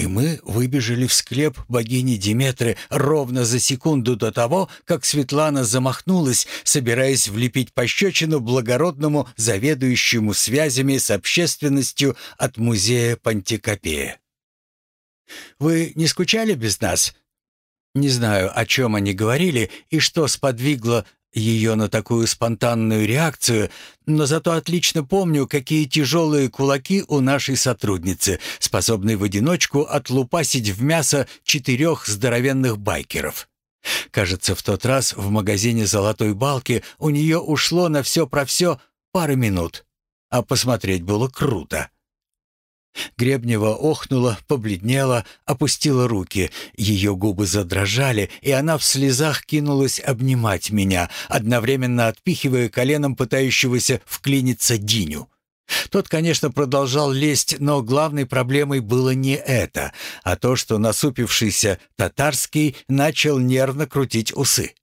И мы выбежали в склеп богини Диметры ровно за секунду до того, как Светлана замахнулась, собираясь влепить пощечину благородному заведующему связями с общественностью от музея Пантикопея. «Вы не скучали без нас?» Не знаю, о чем они говорили и что сподвигло ее на такую спонтанную реакцию, но зато отлично помню, какие тяжелые кулаки у нашей сотрудницы, способной в одиночку отлупасить в мясо четырех здоровенных байкеров. Кажется, в тот раз в магазине «Золотой балки» у нее ушло на все про все пары минут. А посмотреть было круто. Гребнева охнула, побледнела, опустила руки. Ее губы задрожали, и она в слезах кинулась обнимать меня, одновременно отпихивая коленом пытающегося вклиниться Диню. Тот, конечно, продолжал лезть, но главной проблемой было не это, а то, что насупившийся татарский начал нервно крутить усы.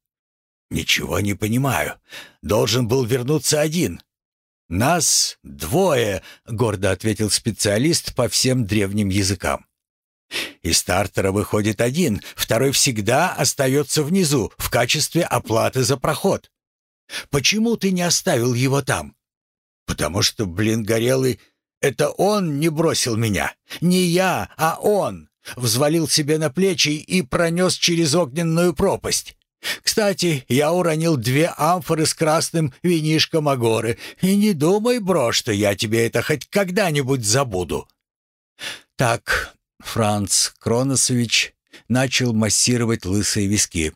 «Ничего не понимаю. Должен был вернуться один. «Нас двое», — гордо ответил специалист по всем древним языкам. «Из стартера выходит один, второй всегда остается внизу в качестве оплаты за проход. Почему ты не оставил его там?» «Потому что, блин, горелый, это он не бросил меня. Не я, а он. Взвалил себе на плечи и пронес через огненную пропасть. Кстати, я уронил две амфоры с красным винишком Агоры, и не думай, бро, что я тебе это хоть когда-нибудь забуду». Так Франц Кроносович начал массировать лысые виски.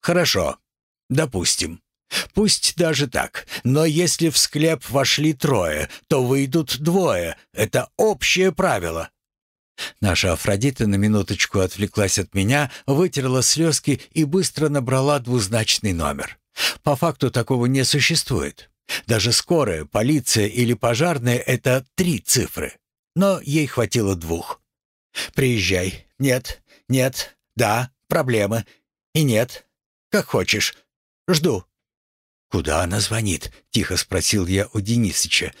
«Хорошо, допустим. Пусть даже так, но если в склеп вошли трое, то выйдут двое. Это общее правило. Наша Афродита на минуточку отвлеклась от меня, вытерла слезки и быстро набрала двузначный номер. По факту такого не существует. Даже скорая, полиция или пожарная — это три цифры. Но ей хватило двух. «Приезжай. Нет, нет, да, проблемы. И нет. Как хочешь. Жду». «Куда она звонит?» — тихо спросил я у Денисыча.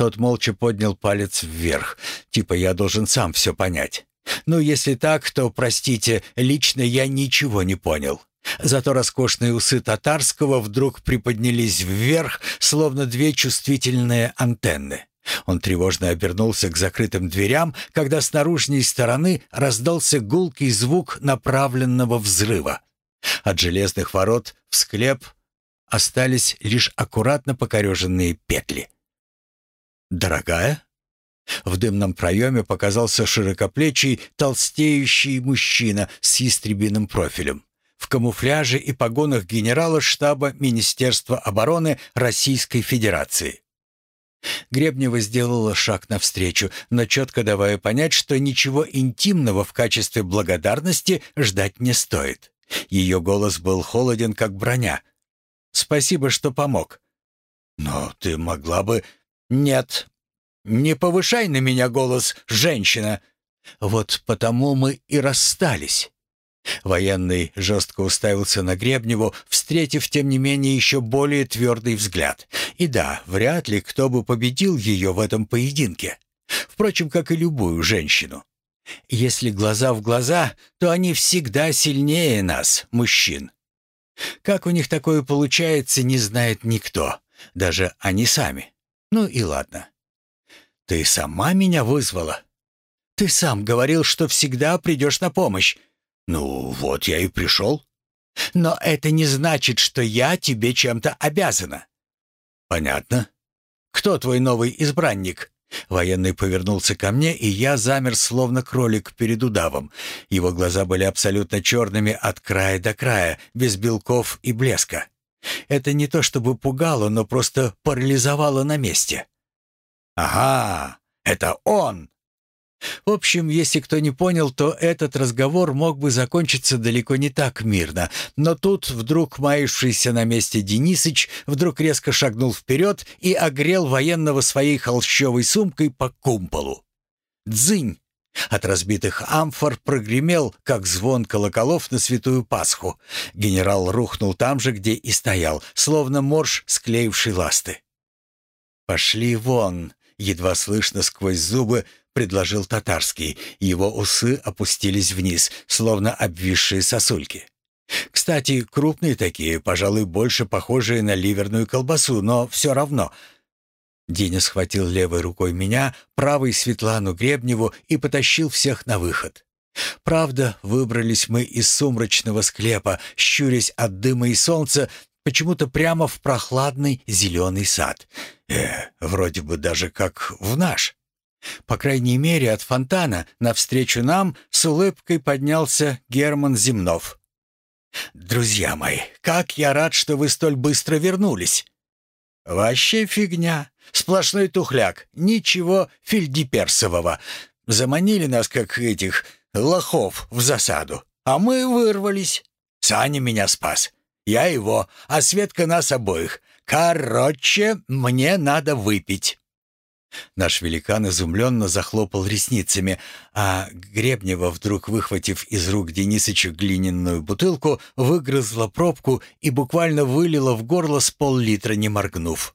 Тот молча поднял палец вверх, типа я должен сам все понять. Ну, если так, то, простите, лично я ничего не понял. Зато роскошные усы татарского вдруг приподнялись вверх, словно две чувствительные антенны. Он тревожно обернулся к закрытым дверям, когда с наружной стороны раздался гулкий звук направленного взрыва. От железных ворот в склеп остались лишь аккуратно покореженные петли. «Дорогая?» В дымном проеме показался широкоплечий, толстеющий мужчина с ястребиным профилем в камуфляже и погонах генерала штаба Министерства обороны Российской Федерации. Гребнева сделала шаг навстречу, но четко давая понять, что ничего интимного в качестве благодарности ждать не стоит. Ее голос был холоден, как броня. «Спасибо, что помог». «Но ты могла бы...» «Нет, не повышай на меня голос, женщина. Вот потому мы и расстались». Военный жестко уставился на Гребневу, встретив, тем не менее, еще более твердый взгляд. И да, вряд ли кто бы победил ее в этом поединке. Впрочем, как и любую женщину. Если глаза в глаза, то они всегда сильнее нас, мужчин. Как у них такое получается, не знает никто, даже они сами. Ну и ладно. Ты сама меня вызвала? Ты сам говорил, что всегда придешь на помощь. Ну, вот я и пришел. Но это не значит, что я тебе чем-то обязана. Понятно. Кто твой новый избранник? Военный повернулся ко мне, и я замер, словно кролик перед удавом. Его глаза были абсолютно черными от края до края, без белков и блеска. Это не то чтобы пугало, но просто парализовало на месте. «Ага, это он!» В общем, если кто не понял, то этот разговор мог бы закончиться далеко не так мирно. Но тут вдруг маявшийся на месте Денисыч вдруг резко шагнул вперед и огрел военного своей холщовой сумкой по кумполу. «Дзынь!» От разбитых амфор прогремел, как звон колоколов на святую Пасху. Генерал рухнул там же, где и стоял, словно морж, склеивший ласты. «Пошли вон!» — едва слышно сквозь зубы — предложил татарский. Его усы опустились вниз, словно обвисшие сосульки. «Кстати, крупные такие, пожалуй, больше похожие на ливерную колбасу, но все равно». Диня схватил левой рукой меня, правой Светлану Гребневу и потащил всех на выход. Правда, выбрались мы из сумрачного склепа, щурясь от дыма и солнца, почему-то прямо в прохладный зеленый сад. Э, вроде бы даже как в наш. По крайней мере, от фонтана навстречу нам с улыбкой поднялся Герман Земнов. «Друзья мои, как я рад, что вы столь быстро вернулись!» «Вообще фигня, сплошной тухляк, ничего фельдеперсового. Заманили нас, как этих лохов, в засаду, а мы вырвались. Саня меня спас, я его, а Светка нас обоих. Короче, мне надо выпить». Наш великан изумленно захлопал ресницами, а Гребнева, вдруг выхватив из рук Денисыча глиняную бутылку, выгрызла пробку и буквально вылила в горло с пол-литра, не моргнув.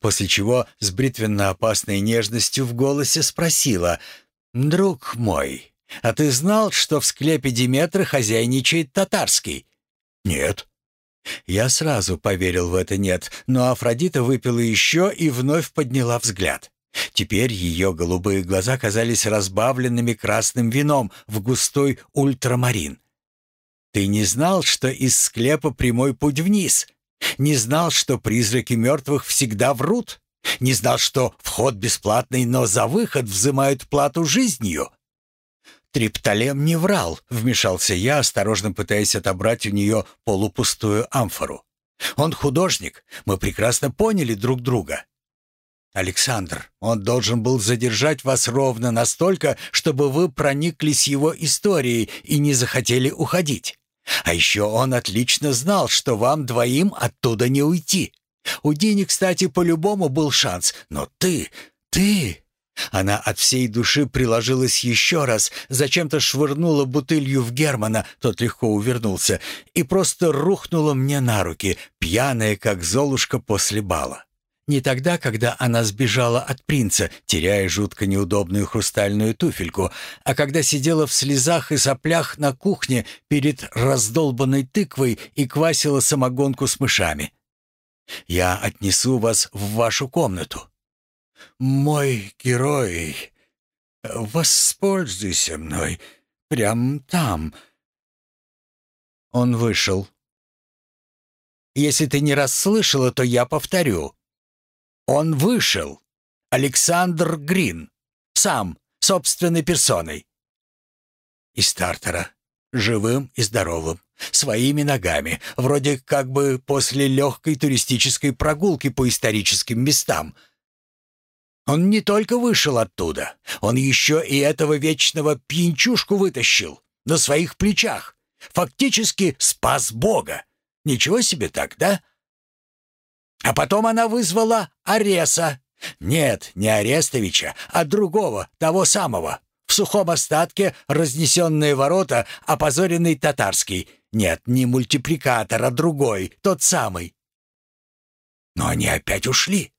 После чего с бритвенно-опасной нежностью в голосе спросила «Друг мой, а ты знал, что в склепе Диметра хозяйничает татарский?» «Нет». Я сразу поверил в это «нет», но Афродита выпила еще и вновь подняла взгляд. Теперь ее голубые глаза казались разбавленными красным вином в густой ультрамарин. «Ты не знал, что из склепа прямой путь вниз? Не знал, что призраки мертвых всегда врут? Не знал, что вход бесплатный, но за выход взимают плату жизнью?» «Триптолем не врал», — вмешался я, осторожно пытаясь отобрать у нее полупустую амфору. «Он художник, мы прекрасно поняли друг друга. Александр, он должен был задержать вас ровно настолько, чтобы вы прониклись его историей и не захотели уходить. А еще он отлично знал, что вам двоим оттуда не уйти. У Дини, кстати, по-любому был шанс, но ты, ты...» Она от всей души приложилась еще раз, зачем-то швырнула бутылью в Германа, тот легко увернулся, и просто рухнула мне на руки, пьяная, как золушка после бала. Не тогда, когда она сбежала от принца, теряя жутко неудобную хрустальную туфельку, а когда сидела в слезах и соплях на кухне перед раздолбанной тыквой и квасила самогонку с мышами. «Я отнесу вас в вашу комнату». «Мой герой, воспользуйся мной прямо там». Он вышел. «Если ты не расслышала, то я повторю». Он вышел. Александр Грин. Сам, собственной персоной. Из стартера. Живым и здоровым. Своими ногами. Вроде как бы после легкой туристической прогулки по историческим местам. Он не только вышел оттуда. Он еще и этого вечного пьянчушку вытащил. На своих плечах. Фактически спас Бога. Ничего себе так, да? А потом она вызвала Ареса. Нет, не Арестовича, а другого, того самого. В сухом остатке разнесенные ворота, опозоренный татарский. Нет, не мультипликатор, а другой, тот самый. Но они опять ушли.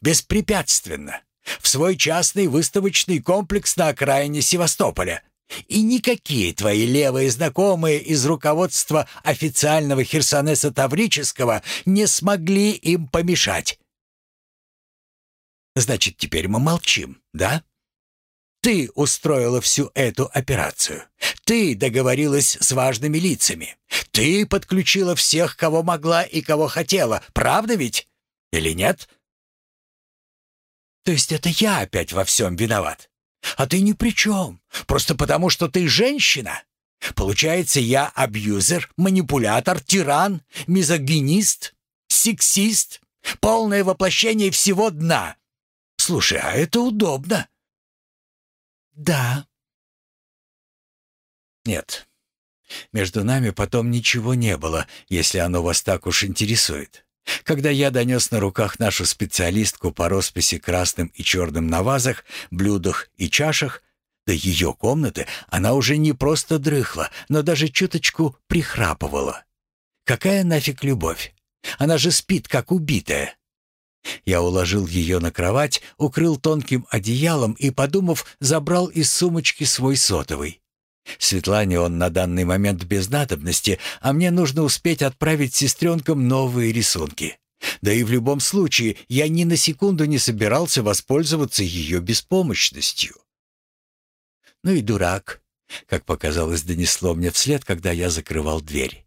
Беспрепятственно. В свой частный выставочный комплекс на окраине Севастополя. И никакие твои левые знакомые из руководства официального Херсонеса Таврического не смогли им помешать. Значит, теперь мы молчим, да? Ты устроила всю эту операцию. Ты договорилась с важными лицами. Ты подключила всех, кого могла и кого хотела. Правда ведь? Или нет? То есть это я опять во всем виноват? А ты ни при чем. Просто потому, что ты женщина. Получается, я абьюзер, манипулятор, тиран, мизогинист, сексист, полное воплощение всего дна. Слушай, а это удобно. Да. Нет. Между нами потом ничего не было, если оно вас так уж интересует. Когда я донес на руках нашу специалистку по росписи красным и черным на вазах, блюдах и чашах, до ее комнаты она уже не просто дрыхла, но даже чуточку прихрапывала. Какая нафиг любовь? Она же спит, как убитая. Я уложил ее на кровать, укрыл тонким одеялом и, подумав, забрал из сумочки свой сотовый. Светлане он на данный момент без надобности, а мне нужно успеть отправить сестренкам новые рисунки. Да и в любом случае я ни на секунду не собирался воспользоваться ее беспомощностью. Ну и дурак, как показалось, донесло мне вслед, когда я закрывал дверь.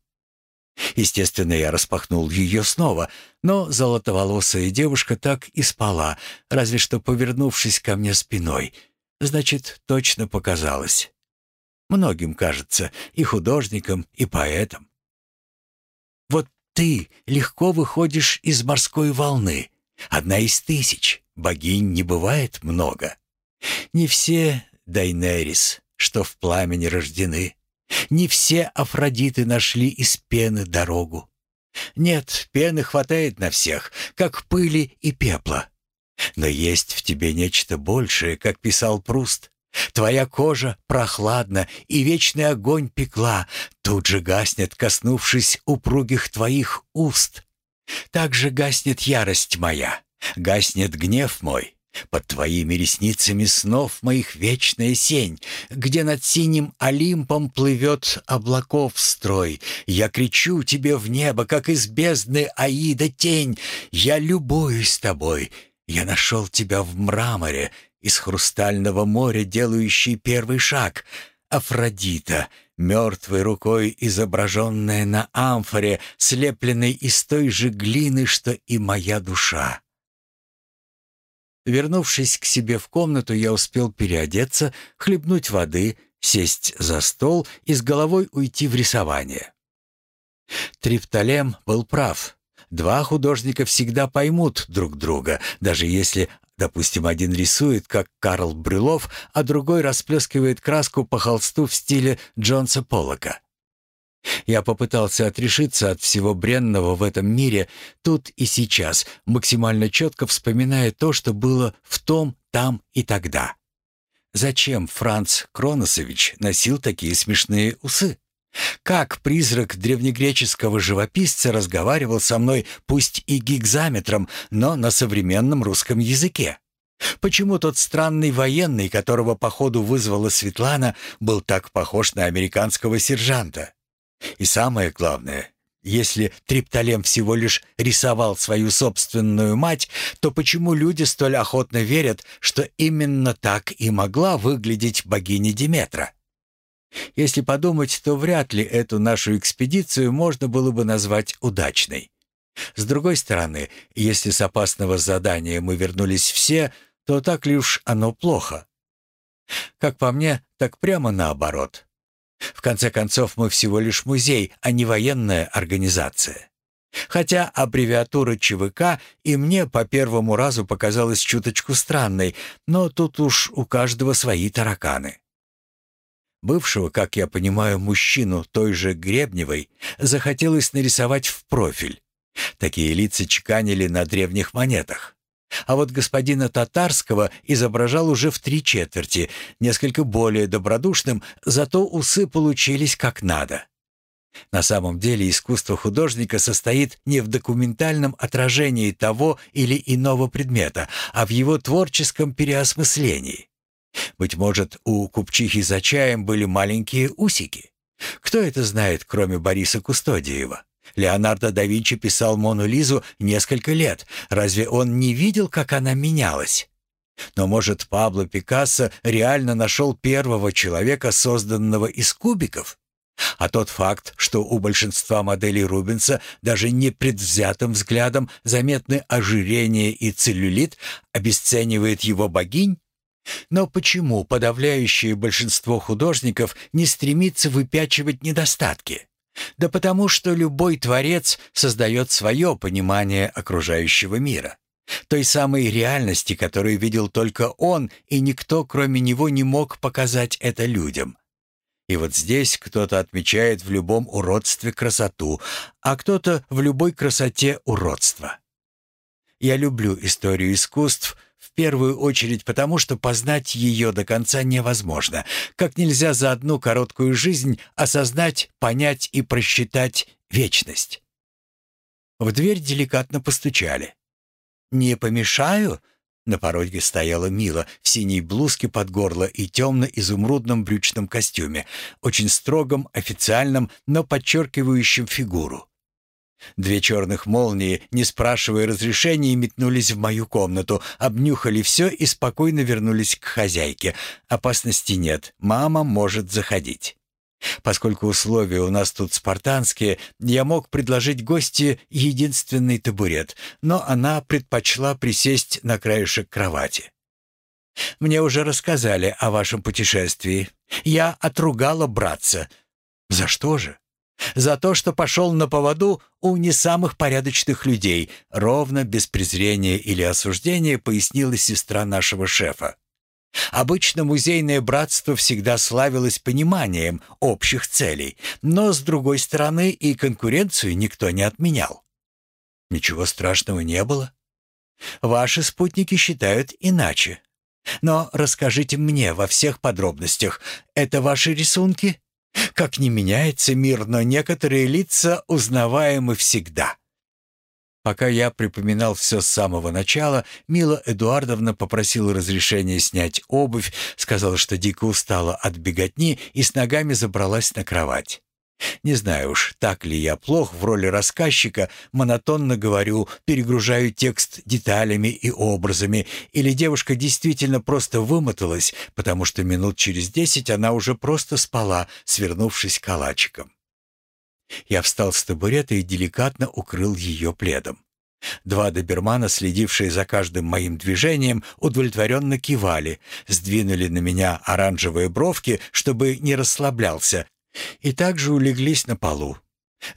Естественно, я распахнул ее снова, но золотоволосая девушка так и спала, разве что повернувшись ко мне спиной. Значит, точно показалось. Многим кажется, и художникам, и поэтам. Вот ты легко выходишь из морской волны. Одна из тысяч. Богинь не бывает много. Не все Дайнерис, что в пламени рождены. Не все Афродиты нашли из пены дорогу. Нет, пены хватает на всех, как пыли и пепла. Но есть в тебе нечто большее, как писал Пруст. Твоя кожа прохладна, и вечный огонь пекла, тут же гаснет, коснувшись упругих твоих уст. Так же гаснет ярость моя, гаснет гнев мой, под твоими ресницами снов моих вечная сень, Где над синим Олимпом плывет облаков строй. Я кричу тебе в небо, как из бездны Аида тень. Я любуюсь тобой, я нашел тебя в мраморе, Из хрустального моря делающий первый шаг. Афродита, мертвой рукой изображенная на амфоре, Слепленной из той же глины, что и моя душа. Вернувшись к себе в комнату, я успел переодеться, хлебнуть воды, сесть за стол и с головой уйти в рисование. Триптолем был прав. Два художника всегда поймут друг друга, даже если, допустим, один рисует, как Карл Брюлов, а другой расплескивает краску по холсту в стиле Джонса Поллока. Я попытался отрешиться от всего бренного в этом мире тут и сейчас, максимально четко вспоминая то, что было в том, там и тогда. Зачем Франц Кроносович носил такие смешные усы? Как призрак древнегреческого живописца разговаривал со мной, пусть и гигзаметром, но на современном русском языке? Почему тот странный военный, которого походу вызвала Светлана, был так похож на американского сержанта? И самое главное, если Триптолем всего лишь рисовал свою собственную мать, то почему люди столь охотно верят, что именно так и могла выглядеть богиня Диметра? Если подумать, то вряд ли эту нашу экспедицию можно было бы назвать удачной. С другой стороны, если с опасного задания мы вернулись все, то так ли уж оно плохо? Как по мне, так прямо наоборот. В конце концов, мы всего лишь музей, а не военная организация. Хотя аббревиатура ЧВК и мне по первому разу показалась чуточку странной, но тут уж у каждого свои тараканы. Бывшего, как я понимаю, мужчину той же Гребневой захотелось нарисовать в профиль. Такие лица чеканили на древних монетах. А вот господина Татарского изображал уже в три четверти, несколько более добродушным, зато усы получились как надо. На самом деле искусство художника состоит не в документальном отражении того или иного предмета, а в его творческом переосмыслении. Быть может, у купчихи за чаем были маленькие усики. Кто это знает, кроме Бориса Кустодиева? Леонардо да Винчи писал Мону Лизу несколько лет. Разве он не видел, как она менялась? Но, может, Пабло Пикассо реально нашел первого человека, созданного из кубиков? А тот факт, что у большинства моделей Рубенса даже непредвзятым взглядом заметны ожирение и целлюлит, обесценивает его богинь? Но почему подавляющее большинство художников не стремится выпячивать недостатки? Да потому что любой творец создает свое понимание окружающего мира. Той самой реальности, которую видел только он, и никто, кроме него, не мог показать это людям. И вот здесь кто-то отмечает в любом уродстве красоту, а кто-то в любой красоте уродство. Я люблю историю искусств — первую очередь потому, что познать ее до конца невозможно, как нельзя за одну короткую жизнь осознать, понять и просчитать вечность. В дверь деликатно постучали. не помешаю?» На пороге стояла Мила в синей блузке под горло и темно-изумрудном брючном костюме, очень строгом, официальном, но подчеркивающем фигуру. Две черных молнии, не спрашивая разрешения, метнулись в мою комнату, обнюхали все и спокойно вернулись к хозяйке. Опасности нет, мама может заходить. Поскольку условия у нас тут спартанские, я мог предложить гости единственный табурет, но она предпочла присесть на краешек кровати. «Мне уже рассказали о вашем путешествии. Я отругала братца». «За что же?» «За то, что пошел на поводу у не самых порядочных людей», ровно, без презрения или осуждения, пояснила сестра нашего шефа. Обычно музейное братство всегда славилось пониманием общих целей, но, с другой стороны, и конкуренцию никто не отменял. Ничего страшного не было. Ваши спутники считают иначе. Но расскажите мне во всех подробностях. Это ваши рисунки? Как не меняется мир, но некоторые лица узнаваемы всегда. Пока я припоминал все с самого начала, Мила Эдуардовна попросила разрешения снять обувь, сказала, что дико устала от беготни и с ногами забралась на кровать. Не знаю уж, так ли я плох в роли рассказчика, монотонно говорю, перегружаю текст деталями и образами, или девушка действительно просто вымоталась, потому что минут через десять она уже просто спала, свернувшись калачиком. Я встал с табурета и деликатно укрыл ее пледом. Два добермана, следившие за каждым моим движением, удовлетворенно кивали, сдвинули на меня оранжевые бровки, чтобы не расслаблялся, и также улеглись на полу.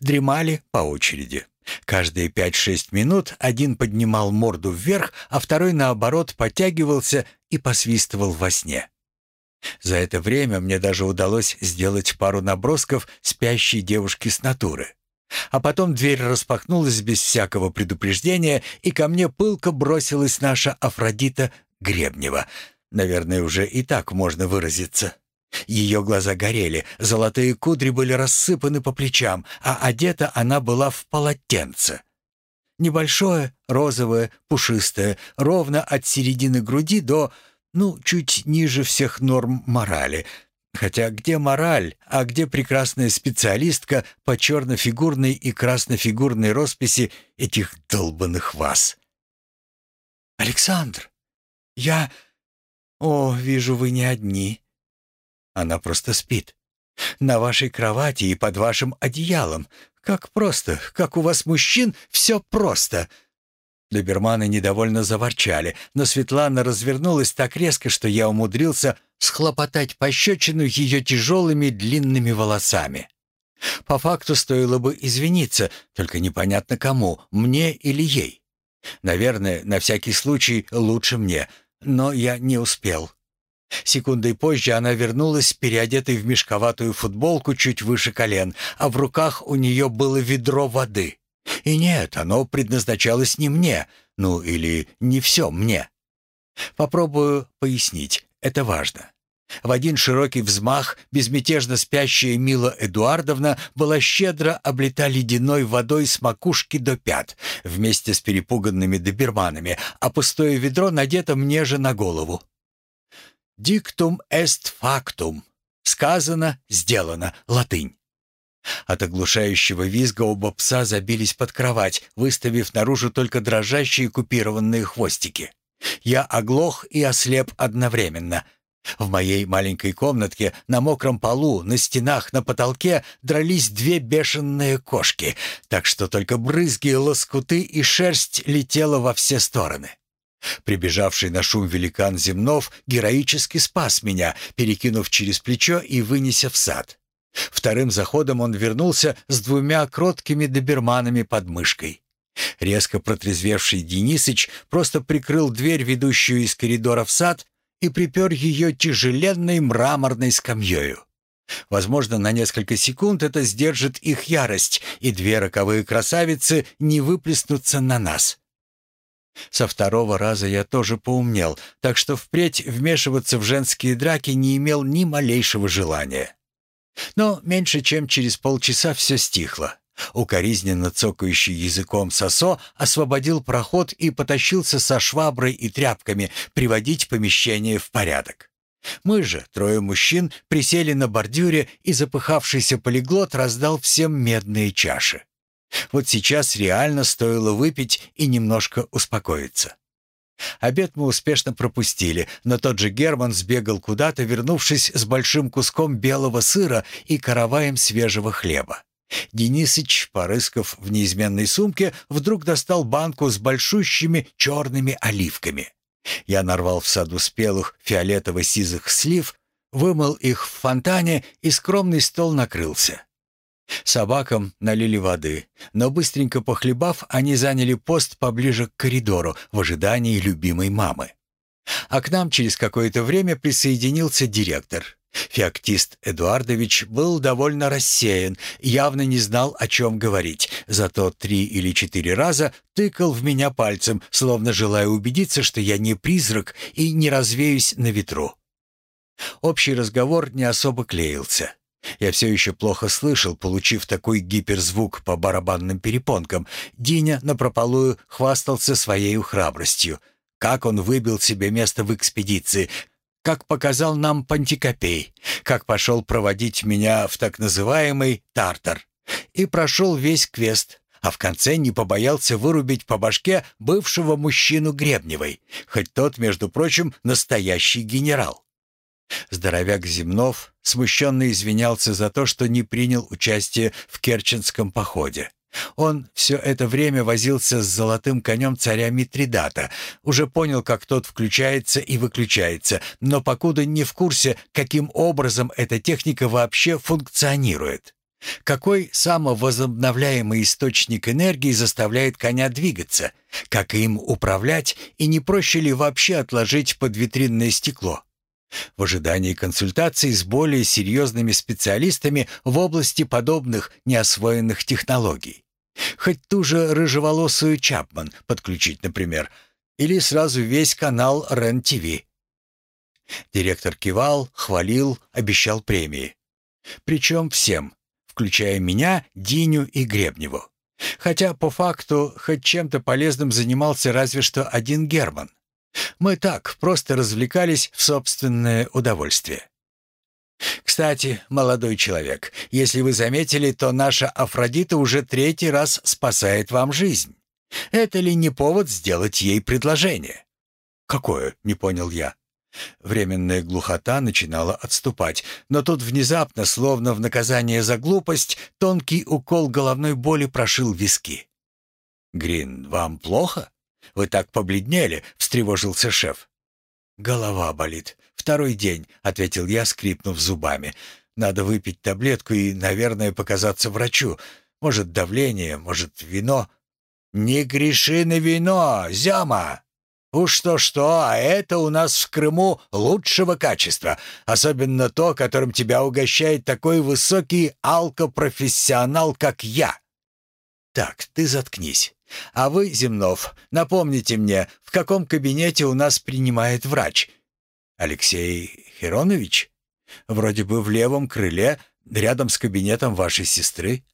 Дремали по очереди. Каждые пять-шесть минут один поднимал морду вверх, а второй, наоборот, подтягивался и посвистывал во сне. За это время мне даже удалось сделать пару набросков спящей девушки с натуры. А потом дверь распахнулась без всякого предупреждения, и ко мне пылко бросилась наша Афродита Гребнева. Наверное, уже и так можно выразиться. Ее глаза горели, золотые кудри были рассыпаны по плечам, а одета она была в полотенце. Небольшое, розовое, пушистое, ровно от середины груди до ну, чуть ниже всех норм морали. Хотя где мораль, а где прекрасная специалистка по чернофигурной и краснофигурной росписи этих долбанных вас? «Александр, я... О, вижу, вы не одни». Она просто спит. На вашей кровати и под вашим одеялом. Как просто, как у вас мужчин, все просто. Доберманы недовольно заворчали, но Светлана развернулась так резко, что я умудрился схлопотать пощечину ее тяжелыми длинными волосами. По факту стоило бы извиниться, только непонятно кому, мне или ей. Наверное, на всякий случай лучше мне, но я не успел. Секундой позже она вернулась, переодетой в мешковатую футболку чуть выше колен, а в руках у нее было ведро воды. И нет, оно предназначалось не мне, ну или не все мне. Попробую пояснить, это важно. В один широкий взмах безмятежно спящая Мила Эдуардовна была щедро облита ледяной водой с макушки до пят вместе с перепуганными доберманами, а пустое ведро надето мне же на голову. «Диктум эст фактум» — сказано, сделано, латынь. От оглушающего визга оба пса забились под кровать, выставив наружу только дрожащие купированные хвостики. Я оглох и ослеп одновременно. В моей маленькой комнатке на мокром полу, на стенах, на потолке дрались две бешеные кошки, так что только брызги, лоскуты и шерсть летела во все стороны. Прибежавший на шум великан Земнов героически спас меня, перекинув через плечо и вынеся в сад. Вторым заходом он вернулся с двумя кроткими доберманами под мышкой. Резко протрезвевший Денисыч просто прикрыл дверь, ведущую из коридора в сад, и припер ее тяжеленной мраморной скамьёю. Возможно, на несколько секунд это сдержит их ярость, и две роковые красавицы не выплеснутся на нас. Со второго раза я тоже поумнел, так что впредь вмешиваться в женские драки не имел ни малейшего желания. Но меньше чем через полчаса все стихло. Укоризненно цокающий языком сосо освободил проход и потащился со шваброй и тряпками приводить помещение в порядок. Мы же, трое мужчин, присели на бордюре, и запыхавшийся полиглот раздал всем медные чаши. Вот сейчас реально стоило выпить и немножко успокоиться. Обед мы успешно пропустили, но тот же Герман сбегал куда-то, вернувшись с большим куском белого сыра и караваем свежего хлеба. Денисыч, порыскав в неизменной сумке, вдруг достал банку с большущими черными оливками. Я нарвал в саду спелых фиолетово-сизых слив, вымыл их в фонтане, и скромный стол накрылся. Собакам налили воды, но быстренько похлебав, они заняли пост поближе к коридору в ожидании любимой мамы. А к нам через какое-то время присоединился директор. Феоктист Эдуардович был довольно рассеян, явно не знал, о чем говорить, зато три или четыре раза тыкал в меня пальцем, словно желая убедиться, что я не призрак и не развеюсь на ветру. Общий разговор не особо клеился. Я все еще плохо слышал, получив такой гиперзвук по барабанным перепонкам. Диня напропалую хвастался своей храбростью. Как он выбил себе место в экспедиции, как показал нам Пантикопей, как пошел проводить меня в так называемый «Тартар». И прошел весь квест, а в конце не побоялся вырубить по башке бывшего мужчину Гребневой, хоть тот, между прочим, настоящий генерал. Здоровяк Земнов смущенно извинялся за то, что не принял участие в Керченском походе. Он все это время возился с золотым конем царя Митридата, уже понял, как тот включается и выключается, но покуда не в курсе, каким образом эта техника вообще функционирует. Какой самовозобновляемый источник энергии заставляет коня двигаться? Как им управлять? И не проще ли вообще отложить под витринное стекло? В ожидании консультаций с более серьезными специалистами в области подобных неосвоенных технологий. Хоть ту же рыжеволосую Чапман подключить, например, или сразу весь канал РЕН-ТВ. Директор кивал, хвалил, обещал премии. Причем всем, включая меня, Диню и Гребневу. Хотя по факту хоть чем-то полезным занимался разве что один Герман. Мы так, просто развлекались в собственное удовольствие. Кстати, молодой человек, если вы заметили, то наша Афродита уже третий раз спасает вам жизнь. Это ли не повод сделать ей предложение? Какое? Не понял я. Временная глухота начинала отступать, но тут внезапно, словно в наказание за глупость, тонкий укол головной боли прошил виски. «Грин, вам плохо?» «Вы так побледнели», — встревожился шеф. «Голова болит. Второй день», — ответил я, скрипнув зубами. «Надо выпить таблетку и, наверное, показаться врачу. Может, давление, может, вино». «Не греши на вино, зяма!» «Уж что-что, а это у нас в Крыму лучшего качества, особенно то, которым тебя угощает такой высокий алкопрофессионал, как я». «Так, ты заткнись. А вы, Земнов, напомните мне, в каком кабинете у нас принимает врач? Алексей Херонович? Вроде бы в левом крыле, рядом с кабинетом вашей сестры.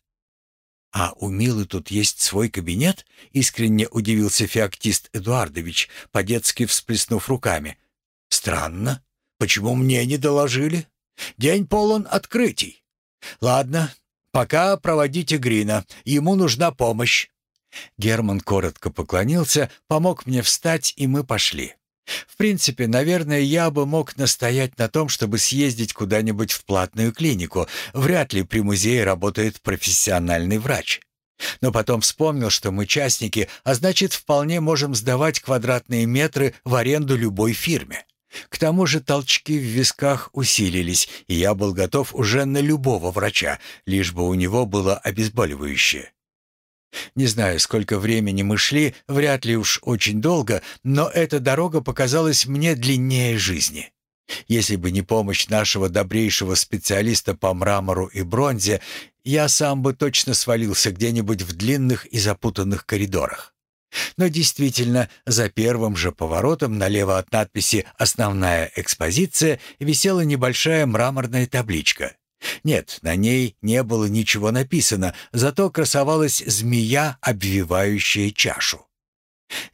«А у Милы тут есть свой кабинет?» — искренне удивился феоктист Эдуардович, по-детски всплеснув руками. «Странно. Почему мне не доложили? День полон открытий. Ладно, пока проводите Грина. Ему нужна помощь. Герман коротко поклонился, помог мне встать, и мы пошли. В принципе, наверное, я бы мог настоять на том, чтобы съездить куда-нибудь в платную клинику. Вряд ли при музее работает профессиональный врач. Но потом вспомнил, что мы частники, а значит, вполне можем сдавать квадратные метры в аренду любой фирме. К тому же толчки в висках усилились, и я был готов уже на любого врача, лишь бы у него было обезболивающее. Не знаю, сколько времени мы шли, вряд ли уж очень долго, но эта дорога показалась мне длиннее жизни. Если бы не помощь нашего добрейшего специалиста по мрамору и бронзе, я сам бы точно свалился где-нибудь в длинных и запутанных коридорах. Но действительно, за первым же поворотом налево от надписи «Основная экспозиция» висела небольшая мраморная табличка. Нет, на ней не было ничего написано, зато красовалась змея, обвивающая чашу.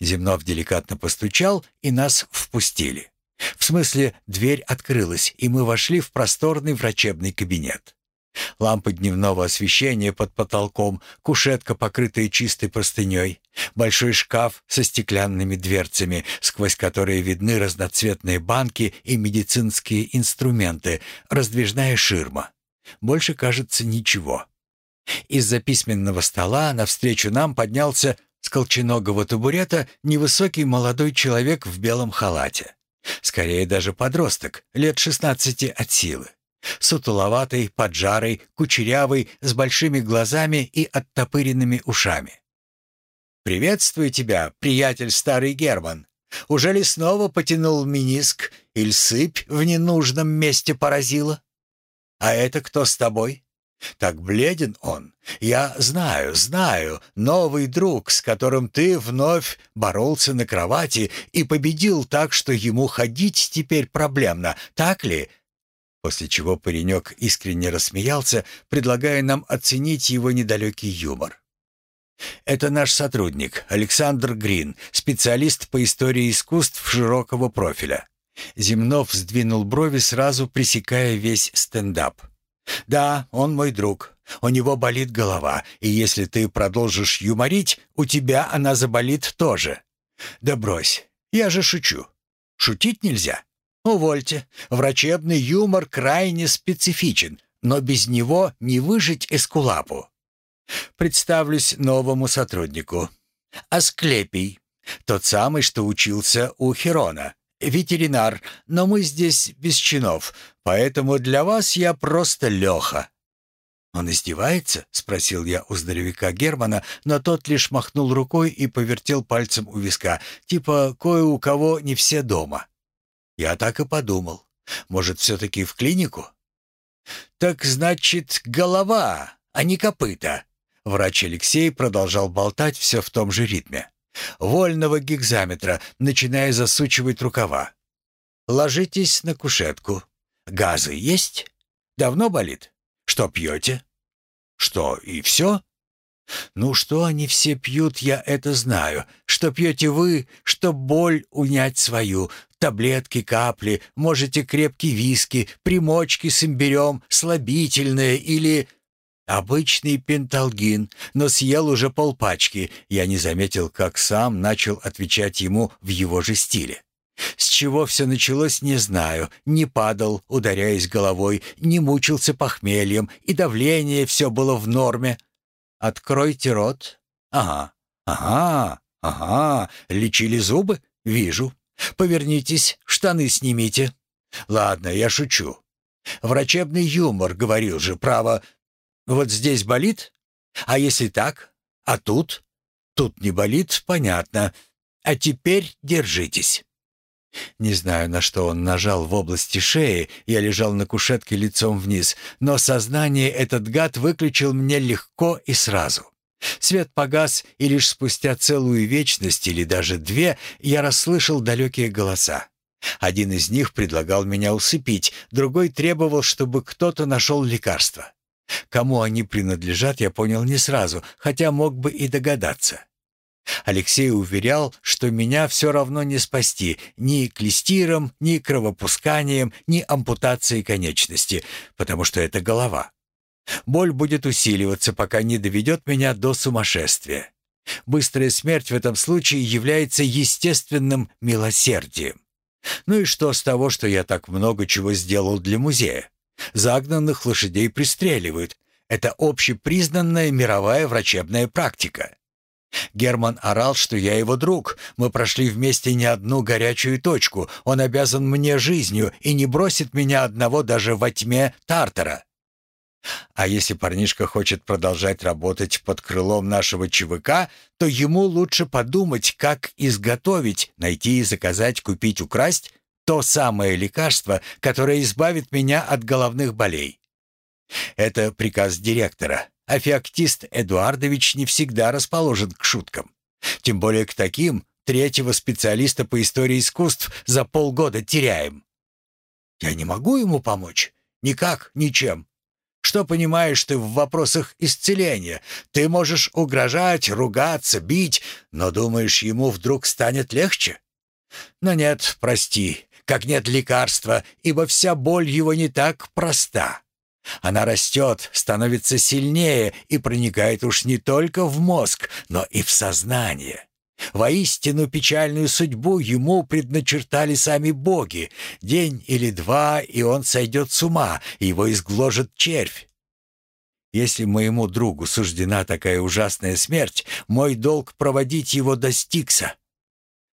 Земнов деликатно постучал, и нас впустили. В смысле, дверь открылась, и мы вошли в просторный врачебный кабинет. Лампы дневного освещения под потолком, кушетка, покрытая чистой простыней, большой шкаф со стеклянными дверцами, сквозь которые видны разноцветные банки и медицинские инструменты, раздвижная ширма. Больше, кажется, ничего. Из-за письменного стола навстречу нам поднялся с колченогого табурета невысокий молодой человек в белом халате. Скорее даже подросток, лет шестнадцати от силы. Сутуловатый, поджарый, кучерявый, с большими глазами и оттопыренными ушами. «Приветствую тебя, приятель старый Герман. Уже ли снова потянул миниск или сыпь в ненужном месте поразила? А это кто с тобой?» Так бледен он. Я знаю, знаю, новый друг, с которым ты вновь боролся на кровати и победил так, что ему ходить теперь проблемно, так ли? После чего паренек искренне рассмеялся, предлагая нам оценить его недалекий юмор. Это наш сотрудник, Александр Грин, специалист по истории искусств широкого профиля. Земнов сдвинул брови, сразу пресекая весь стендап. «Да, он мой друг. У него болит голова, и если ты продолжишь юморить, у тебя она заболит тоже. Да брось, я же шучу. Шутить нельзя. Увольте, врачебный юмор крайне специфичен, но без него не выжить эскулапу. Представлюсь новому сотруднику. Асклепий, тот самый, что учился у Херона. Ветеринар, но мы здесь без чинов, поэтому для вас я просто Леха». «Он издевается?» — спросил я у здоровяка Германа, но тот лишь махнул рукой и повертел пальцем у виска, типа «кое у кого не все дома». Я так и подумал. Может, все-таки в клинику? Так значит, голова, а не копыта. Врач Алексей продолжал болтать все в том же ритме. Вольного гигзаметра, начиная засучивать рукава. Ложитесь на кушетку. Газы есть? Давно болит? Что пьете? Что, и все? Ну, что они все пьют, я это знаю. Что пьете вы, что боль унять свою. Таблетки, капли, можете крепкий виски, примочки с имбирем, слабительное или... Обычный пенталгин, но съел уже полпачки. Я не заметил, как сам начал отвечать ему в его же стиле. С чего все началось, не знаю. Не падал, ударяясь головой, не мучился похмельем, и давление все было в норме. Откройте рот. Ага, ага, ага. Лечили зубы? Вижу. Повернитесь, штаны снимите. Ладно, я шучу. Врачебный юмор, говорил же, право. Вот здесь болит? А если так? А тут? Тут не болит, понятно. А теперь держитесь. Не знаю, на что он нажал в области шеи, я лежал на кушетке лицом вниз, но сознание этот гад выключил мне легко и сразу. Свет погас, и лишь спустя целую вечность или даже две я расслышал далекие голоса. Один из них предлагал меня усыпить, другой требовал, чтобы кто-то нашел лекарство. Кому они принадлежат, я понял не сразу, хотя мог бы и догадаться. Алексей уверял, что меня все равно не спасти ни клестиром, ни кровопусканием, ни ампутацией конечности, потому что это голова. Боль будет усиливаться, пока не доведет меня до сумасшествия. Быстрая смерть в этом случае является естественным милосердием. Ну и что с того, что я так много чего сделал для музея? Загнанных лошадей пристреливают. Это общепризнанная мировая врачебная практика. Герман орал, что я его друг. Мы прошли вместе не одну горячую точку. Он обязан мне жизнью и не бросит меня одного даже во тьме Тартара. А если парнишка хочет продолжать работать под крылом нашего ЧВК, то ему лучше подумать, как изготовить, найти и заказать, купить, украсть то самое лекарство, которое избавит меня от головных болей. Это приказ директора. А феоктист Эдуардович не всегда расположен к шуткам. Тем более к таким третьего специалиста по истории искусств за полгода теряем. Я не могу ему помочь. Никак, ничем. Что понимаешь ты в вопросах исцеления? Ты можешь угрожать, ругаться, бить, но думаешь, ему вдруг станет легче? Но нет, прости, как нет лекарства, ибо вся боль его не так проста. Она растет, становится сильнее и проникает уж не только в мозг, но и в сознание. Воистину печальную судьбу ему предначертали сами боги. День или два, и он сойдет с ума, его изгложит червь. Если моему другу суждена такая ужасная смерть, мой долг проводить его до Стикса.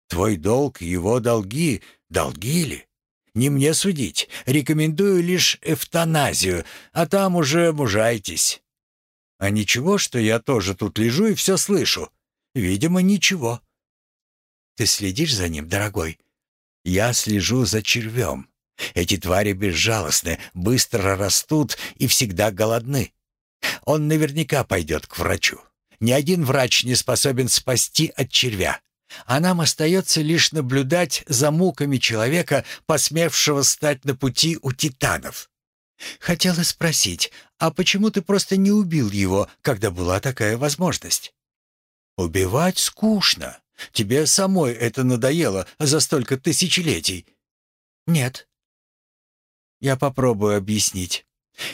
Твой долг, его долги, долги ли? Не мне судить. Рекомендую лишь эвтаназию, а там уже мужайтесь. А ничего, что я тоже тут лежу и все слышу? Видимо, ничего. Ты следишь за ним, дорогой? Я слежу за червем. Эти твари безжалостны, быстро растут и всегда голодны. Он наверняка пойдет к врачу. Ни один врач не способен спасти от червя. А нам остается лишь наблюдать за муками человека, посмевшего стать на пути у титанов. Хотела спросить, а почему ты просто не убил его, когда была такая возможность? Убивать скучно. Тебе самой это надоело за столько тысячелетий. Нет. Я попробую объяснить.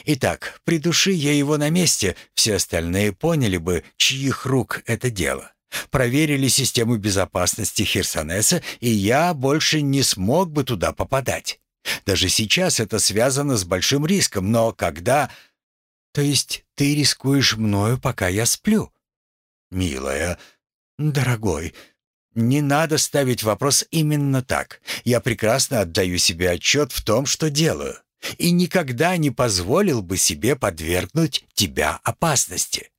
Итак, придуши я его на месте, все остальные поняли бы, чьих рук это дело. Проверили систему безопасности Херсонеса, и я больше не смог бы туда попадать. Даже сейчас это связано с большим риском, но когда... То есть ты рискуешь мною, пока я сплю? Милая, дорогой, не надо ставить вопрос именно так. Я прекрасно отдаю себе отчет в том, что делаю, и никогда не позволил бы себе подвергнуть тебя опасности.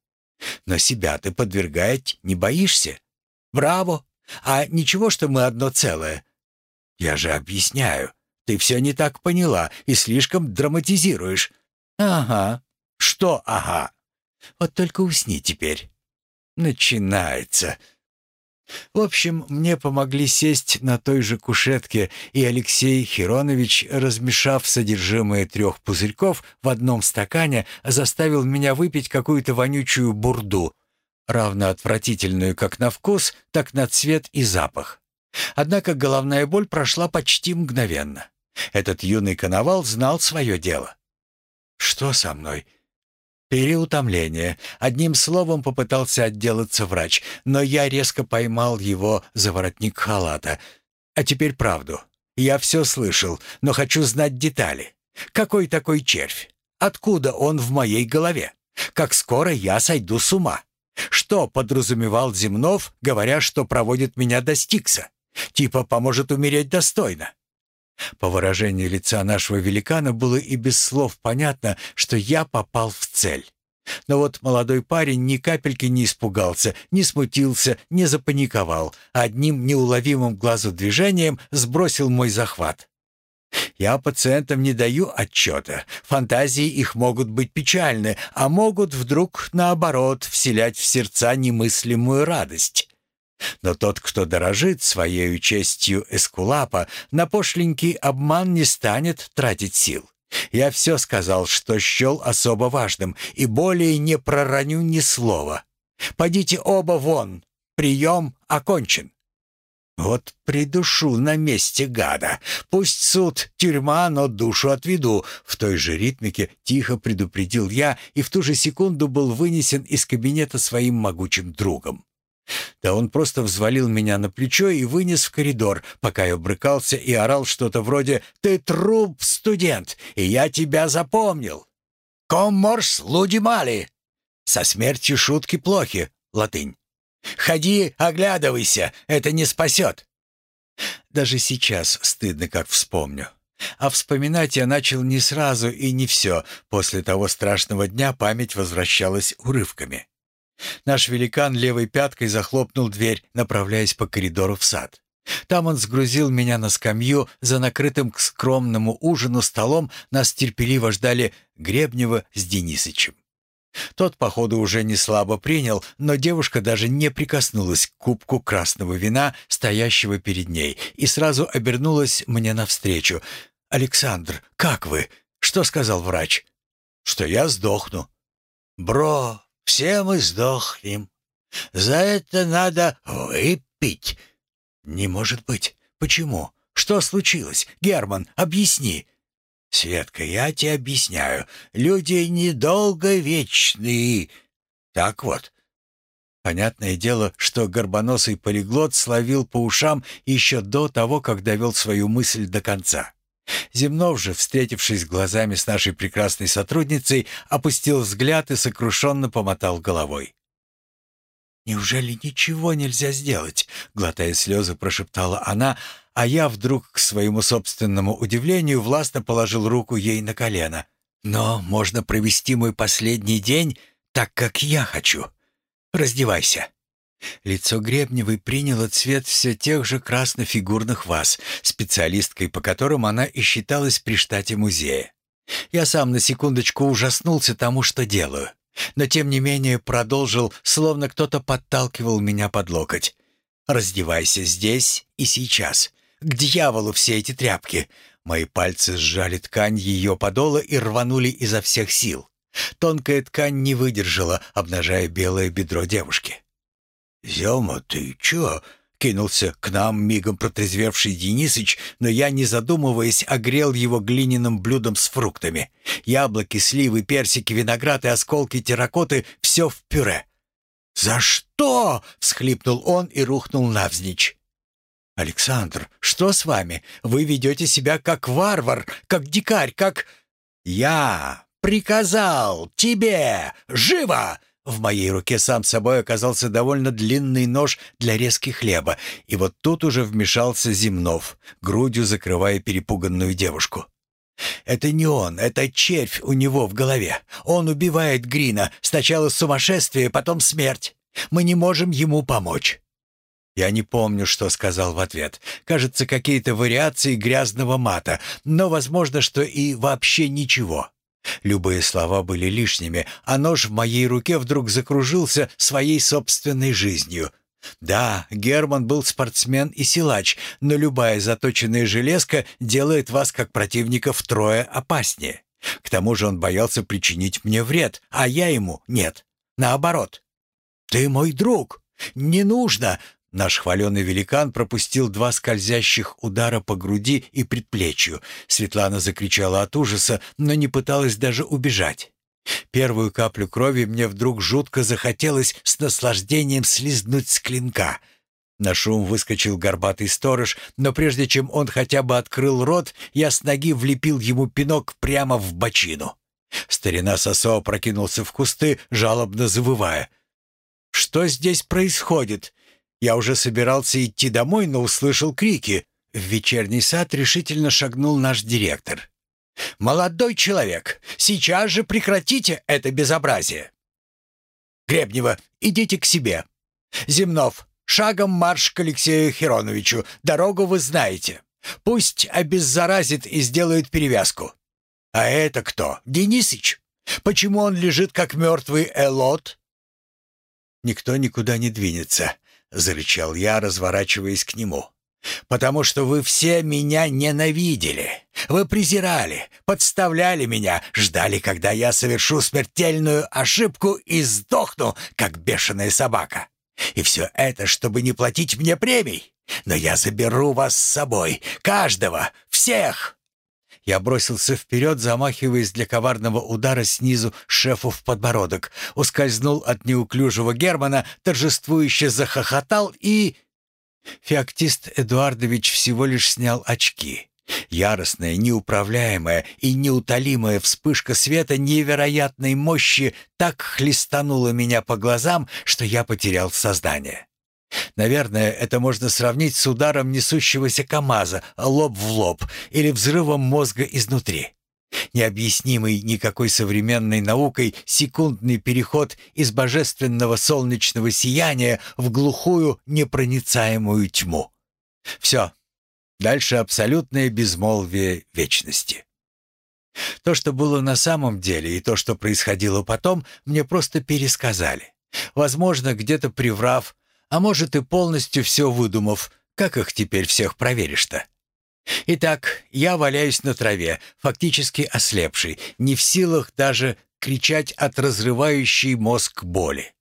Но себя ты подвергать не боишься? Браво! А ничего, что мы одно целое? Я же объясняю. Ты все не так поняла и слишком драматизируешь. Ага. Что ага? Вот только усни теперь. Начинается. В общем, мне помогли сесть на той же кушетке, и Алексей Хиронович, размешав содержимое трех пузырьков в одном стакане, заставил меня выпить какую-то вонючую бурду, равно отвратительную как на вкус, так на цвет и запах. Однако головная боль прошла почти мгновенно. Этот юный коновал знал свое дело. «Что со мной?» Переутомление. Одним словом попытался отделаться врач, но я резко поймал его за воротник халата. А теперь правду. Я все слышал, но хочу знать детали. Какой такой червь? Откуда он в моей голове? Как скоро я сойду с ума? Что подразумевал Земнов, говоря, что проводит меня до Стикса? Типа поможет умереть достойно. По выражению лица нашего великана было и без слов понятно, что я попал в цель. Но вот молодой парень ни капельки не испугался, не смутился, не запаниковал, а одним неуловимым глазу движением сбросил мой захват. Я пациентам не даю отчета. Фантазии их могут быть печальны, а могут вдруг, наоборот, вселять в сердца немыслимую радость. Но тот, кто дорожит своей честью Эскулапа, на пошленький обман не станет тратить сил. Я все сказал, что счел особо важным, и более не пророню ни слова. Пойдите оба вон, прием окончен. Вот придушу на месте гада. Пусть суд, тюрьма, но душу отведу. В той же ритмике тихо предупредил я и в ту же секунду был вынесен из кабинета своим могучим другом. Да он просто взвалил меня на плечо и вынес в коридор, пока я брыкался и орал что-то вроде «Ты труп, студент, и я тебя запомнил!» «Комморс лудимали!» «Со смертью шутки плохи», латынь. «Ходи, оглядывайся, это не спасет!» Даже сейчас стыдно, как вспомню. А вспоминать я начал не сразу и не все. После того страшного дня память возвращалась урывками. Наш великан левой пяткой захлопнул дверь, направляясь по коридору в сад. Там он сгрузил меня на скамью, за накрытым к скромному ужину столом нас терпеливо ждали Гребнева с Денисычем. Тот, походу, уже не слабо принял, но девушка даже не прикоснулась к кубку красного вина, стоящего перед ней, и сразу обернулась мне навстречу. «Александр, как вы? Что сказал врач?» что я сдохну. Бро, все мы сдохнем. За это надо выпить. Не может быть. Почему? Что случилось? Герман, объясни. Светка, я тебе объясняю. Люди недолго вечные. Так вот. Понятное дело, что горбоносый полиглот словил по ушам еще до того, как довел свою мысль до конца. Земнов же, встретившись глазами с нашей прекрасной сотрудницей, опустил взгляд и сокрушенно помотал головой. «Неужели ничего нельзя сделать?» — глотая слезы, прошептала она, а я вдруг, к своему собственному удивлению, властно положил руку ей на колено. «Но можно провести мой последний день так, как я хочу. Раздевайся». Лицо Гребневой приняло цвет все тех же краснофигурных ваз, специалисткой по которым она и считалась при штате музея. Я сам на секундочку ужаснулся тому, что делаю, но тем не менее продолжил, словно кто-то подталкивал меня под локоть. «Раздевайся здесь и сейчас. К дьяволу все эти тряпки!» Мои пальцы сжали ткань ее подола и рванули изо всех сил. Тонкая ткань не выдержала, обнажая белое бедро девушки. «Зёма, ты чё?» — кинулся к нам мигом протрезвевший Денисыч, но я, не задумываясь, огрел его глиняным блюдом с фруктами. Яблоки, сливы, персики, виноград и осколки терракоты — все в пюре. «За что?» — всхлипнул он и рухнул навзничь. «Александр, что с вами? Вы ведете себя как варвар, как дикарь, как...» «Я приказал тебе! Живо!» В моей руке сам собой оказался довольно длинный нож для резки хлеба, и вот тут уже вмешался Земнов, грудью закрывая перепуганную девушку. «Это не он, это червь у него в голове. Он убивает Грина. Сначала сумасшествие, потом смерть. Мы не можем ему помочь». Я не помню, что сказал в ответ. Кажется, какие-то вариации грязного мата, но возможно, что и вообще ничего. Любые слова были лишними, а нож в моей руке вдруг закружился своей собственной жизнью. Да, Герман был спортсмен и силач, но любая заточенная железка делает вас как противника втрое опаснее. К тому же он боялся причинить мне вред, а я ему нет. Наоборот. «Ты мой друг! Не нужно!» Наш хваленый великан пропустил два скользящих удара по груди и предплечью. Светлана закричала от ужаса, но не пыталась даже убежать. Первую каплю крови мне вдруг жутко захотелось с наслаждением слизнуть с клинка. На шум выскочил горбатый сторож, но прежде чем он хотя бы открыл рот, я с ноги влепил ему пинок прямо в бочину. Старина Сосо прокинулся в кусты, жалобно завывая. «Что здесь происходит?» Я уже собирался идти домой, но услышал крики. В вечерний сад решительно шагнул наш директор. «Молодой человек, сейчас же прекратите это безобразие!» «Гребнева, идите к себе!» «Земнов, шагом марш к Алексею Хероновичу, дорогу вы знаете. Пусть обеззаразит и сделает перевязку». «А это кто? Денисыч? Почему он лежит как мертвый элот?» Никто никуда не двинется. — зарычал я, разворачиваясь к нему. «Потому что вы все меня ненавидели. Вы презирали, подставляли меня, ждали, когда я совершу смертельную ошибку и сдохну, как бешеная собака. И все это, чтобы не платить мне премий. Но я заберу вас с собой, каждого, всех!» Я бросился вперед, замахиваясь для коварного удара снизу шефу в подбородок, ускользнул от неуклюжего Германа, торжествующе захохотал и... Феоктист Эдуардович всего лишь снял очки. Яростная, неуправляемая и неутолимая вспышка света невероятной мощи так хлестанула меня по глазам, что я потерял сознание. Наверное, это можно сравнить с ударом несущегося КамАЗа лоб в лоб или взрывом мозга изнутри. Необъяснимый никакой современной наукой секундный переход из божественного солнечного сияния в глухую непроницаемую тьму. Все. Дальше абсолютное безмолвие вечности. То, что было на самом деле, и то, что происходило потом, мне просто пересказали. Возможно, где-то приврав, а может и полностью все выдумав, как их теперь всех проверишь-то? Итак, я валяюсь на траве, фактически ослепший, не в силах даже кричать от разрывающей мозг боли.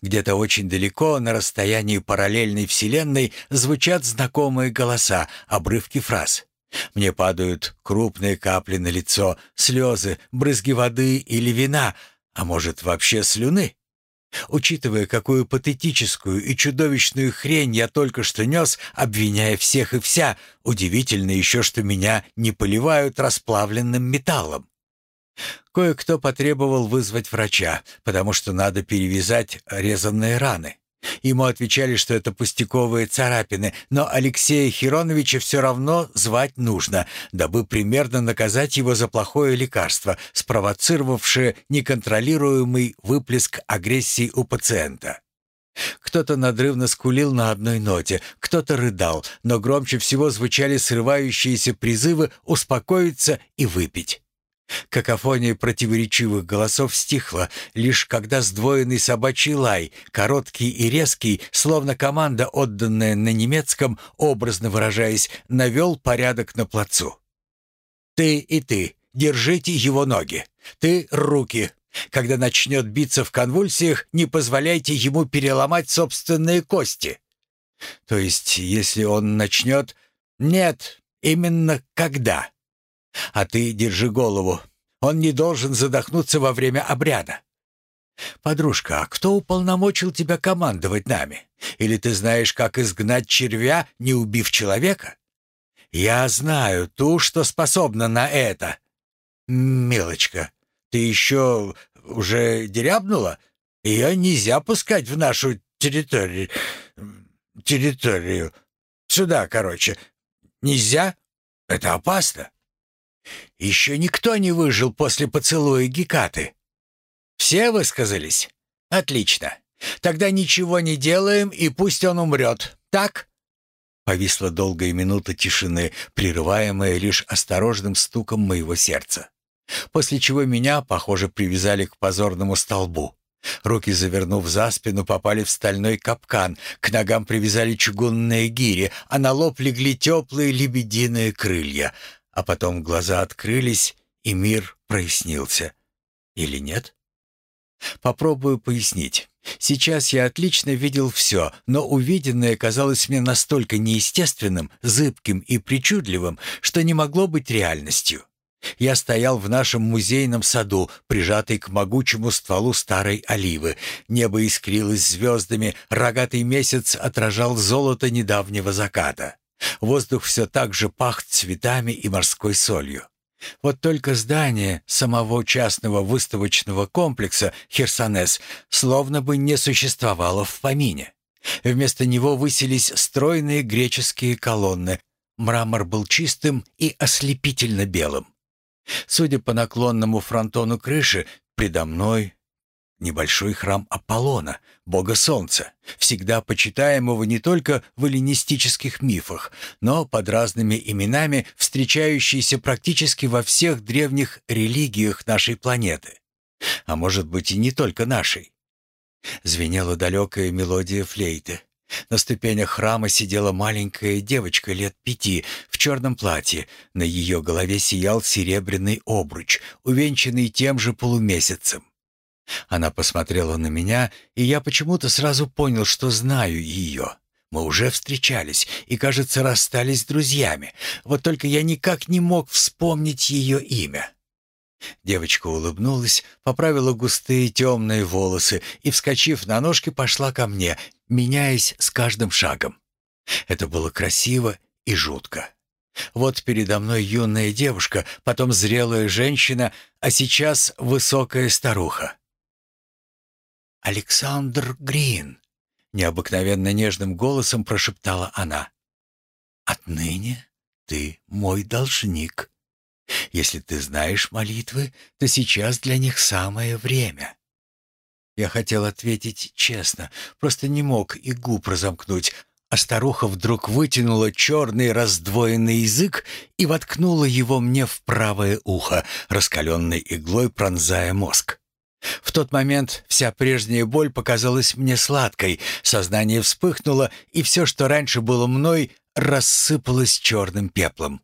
Где-то очень далеко, на расстоянии параллельной вселенной, звучат знакомые голоса, обрывки фраз. Мне падают крупные капли на лицо, слезы, брызги воды или вина, а может вообще слюны. Учитывая, какую патетическую и чудовищную хрень я только что нес, обвиняя всех и вся, удивительно еще, что меня не поливают расплавленным металлом. Кое-кто потребовал вызвать врача, потому что надо перевязать резанные раны. Ему отвечали, что это пустяковые царапины, но Алексея Хироновича все равно звать нужно, дабы примерно наказать его за плохое лекарство, спровоцировавшее неконтролируемый выплеск агрессии у пациента. Кто-то надрывно скулил на одной ноте, кто-то рыдал, но громче всего звучали срывающиеся призывы успокоиться и выпить. Какофония противоречивых голосов стихла, лишь когда сдвоенный собачий лай, короткий и резкий, словно команда, отданная на немецком, образно выражаясь, навел порядок на плацу. «Ты и ты, держите его ноги. Ты — руки. Когда начнет биться в конвульсиях, не позволяйте ему переломать собственные кости». То есть, если он начнет... Нет, именно когда. А ты держи голову. Он не должен задохнуться во время обряда. «Подружка, а кто уполномочил тебя командовать нами? Или ты знаешь, как изгнать червя, не убив человека?» «Я знаю ту, что способна на это». «Милочка, ты еще уже дерябнула? Ее нельзя пускать в нашу территорию. Территорию. Сюда, короче. Нельзя? Это опасно. Еще никто не выжил после поцелуя Гекаты. Все высказались? Отлично. Тогда ничего не делаем, и пусть он умрет. Так? Повисла долгая минута тишины, прерываемая лишь осторожным стуком моего сердца. После чего меня, похоже, привязали к позорному столбу. Руки, завернув за спину, попали в стальной капкан, к ногам привязали чугунные гири, а на лоб легли теплые лебединые крылья — а потом глаза открылись, и мир прояснился. Или нет? Попробую пояснить. Сейчас я отлично видел все, но увиденное казалось мне настолько неестественным, зыбким и причудливым, что не могло быть реальностью. Я стоял в нашем музейном саду, прижатый к могучему стволу старой оливы. Небо искрилось звездами, рогатый месяц отражал золото недавнего заката. Воздух все так же пах цветами и морской солью. Вот только здание самого частного выставочного комплекса «Херсонес» словно бы не существовало в помине. Вместо него высились стройные греческие колонны. Мрамор был чистым и ослепительно белым. Судя по наклонному фронтону крыши, предо мной Небольшой храм Аполлона, бога солнца, всегда почитаемого не только в эллинистических мифах, но под разными именами встречающийся практически во всех древних религиях нашей планеты. А может быть и не только нашей. Звенела далекая мелодия флейты. На ступенях храма сидела маленькая девочка лет пяти в черном платье. На ее голове сиял серебряный обруч, увенчанный тем же полумесяцем. Она посмотрела на меня, и я почему-то сразу понял, что знаю ее. Мы уже встречались и, кажется, расстались друзьями. Вот только я никак не мог вспомнить ее имя. Девочка улыбнулась, поправила густые темные волосы и, вскочив на ножки, пошла ко мне, меняясь с каждым шагом. Это было красиво и жутко. Вот передо мной юная девушка, потом зрелая женщина, а сейчас высокая старуха. «Александр Грин», — необыкновенно нежным голосом прошептала она. «Отныне ты мой должник. Если ты знаешь молитвы, то сейчас для них самое время». Я хотел ответить честно, просто не мог и губ разомкнуть, а старуха вдруг вытянула черный раздвоенный язык и воткнула его мне в правое ухо, раскаленной иглой пронзая мозг. В тот момент вся прежняя боль показалась мне сладкой, сознание вспыхнуло, и все, что раньше было мной, рассыпалось черным пеплом.